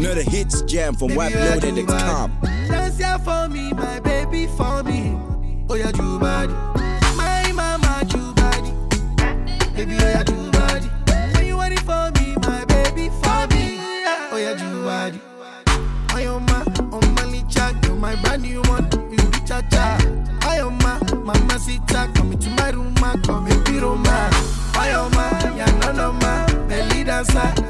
Juba. Another hits jam from Baby, oh, yeah, WebLoaded.com. Dance here for me, my baby for me. Oh yeah, Jubadi. My mama Jubadi. Baby, oh yeah, Jubadi. When you want it for me, my baby for me. Oh yeah, Jubadi. I am my, on my licha, you're my brand new one. You cha cha. I am my, mama sita, come into my room, come in the room, ma. I am my, ya no no ma, belly dancer.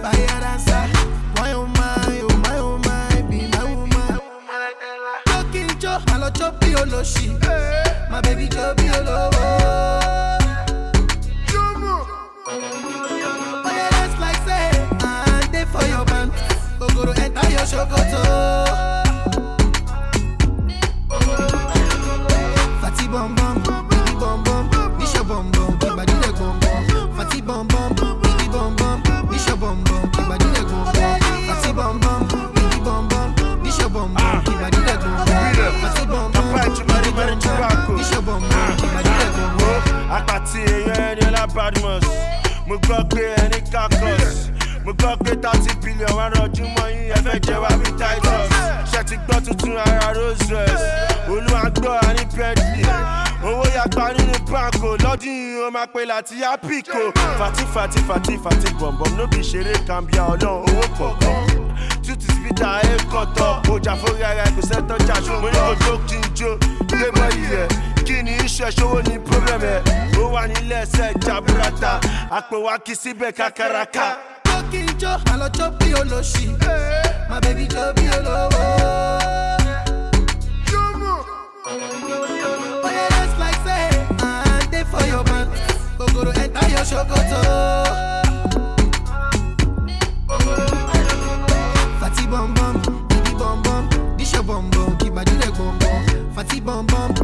Joe oloshi. My baby be olowo. Oh yeah, that's like say, and dey for your man. Ogoro enter your shokoto. Fati bum bum, keep body leg bum bum. Fati bum bum, bibi bum bum, this your badmus. Mo gbọ́ pé ẹni kakos mo gbọ́ pé thirty billion wà rọjú mọ́ yín ẹ fẹ́ jẹ wá bí titus. Ṣe ti gbọ́ tuntun ara rose royce olúwa gbọ́ àní bentley. Owó yàgbá nínú banko lọ́dún yìí ó máa pe láti ápìkò fati fati fati fati bọ̀m̀bọ̀m ló bí ṣeré kàmbíà ọlọ́run owó pọ̀pọ̀ tútù spídà ẹ̀ e kọ̀tọ̀ ọjà fúnra ẹ̀ kò sẹ́tọ̀ jà ṣùgbọ́n. Mo ní kò jó kí n jó lé mọ́ iyẹ̀ kí ni iṣẹ́ ṣòwò ní problem ẹ̀? Ó wà nílẹ̀ ẹsẹ̀ ìjà búrata àpò wa kì í síbẹ̀ kákàràkà. jó kí n jó àlọ́ jó bí olóṣì. Má bèbí jó bí olówó. Ogoro enter your ṣòkòtò. T-Bum Bum.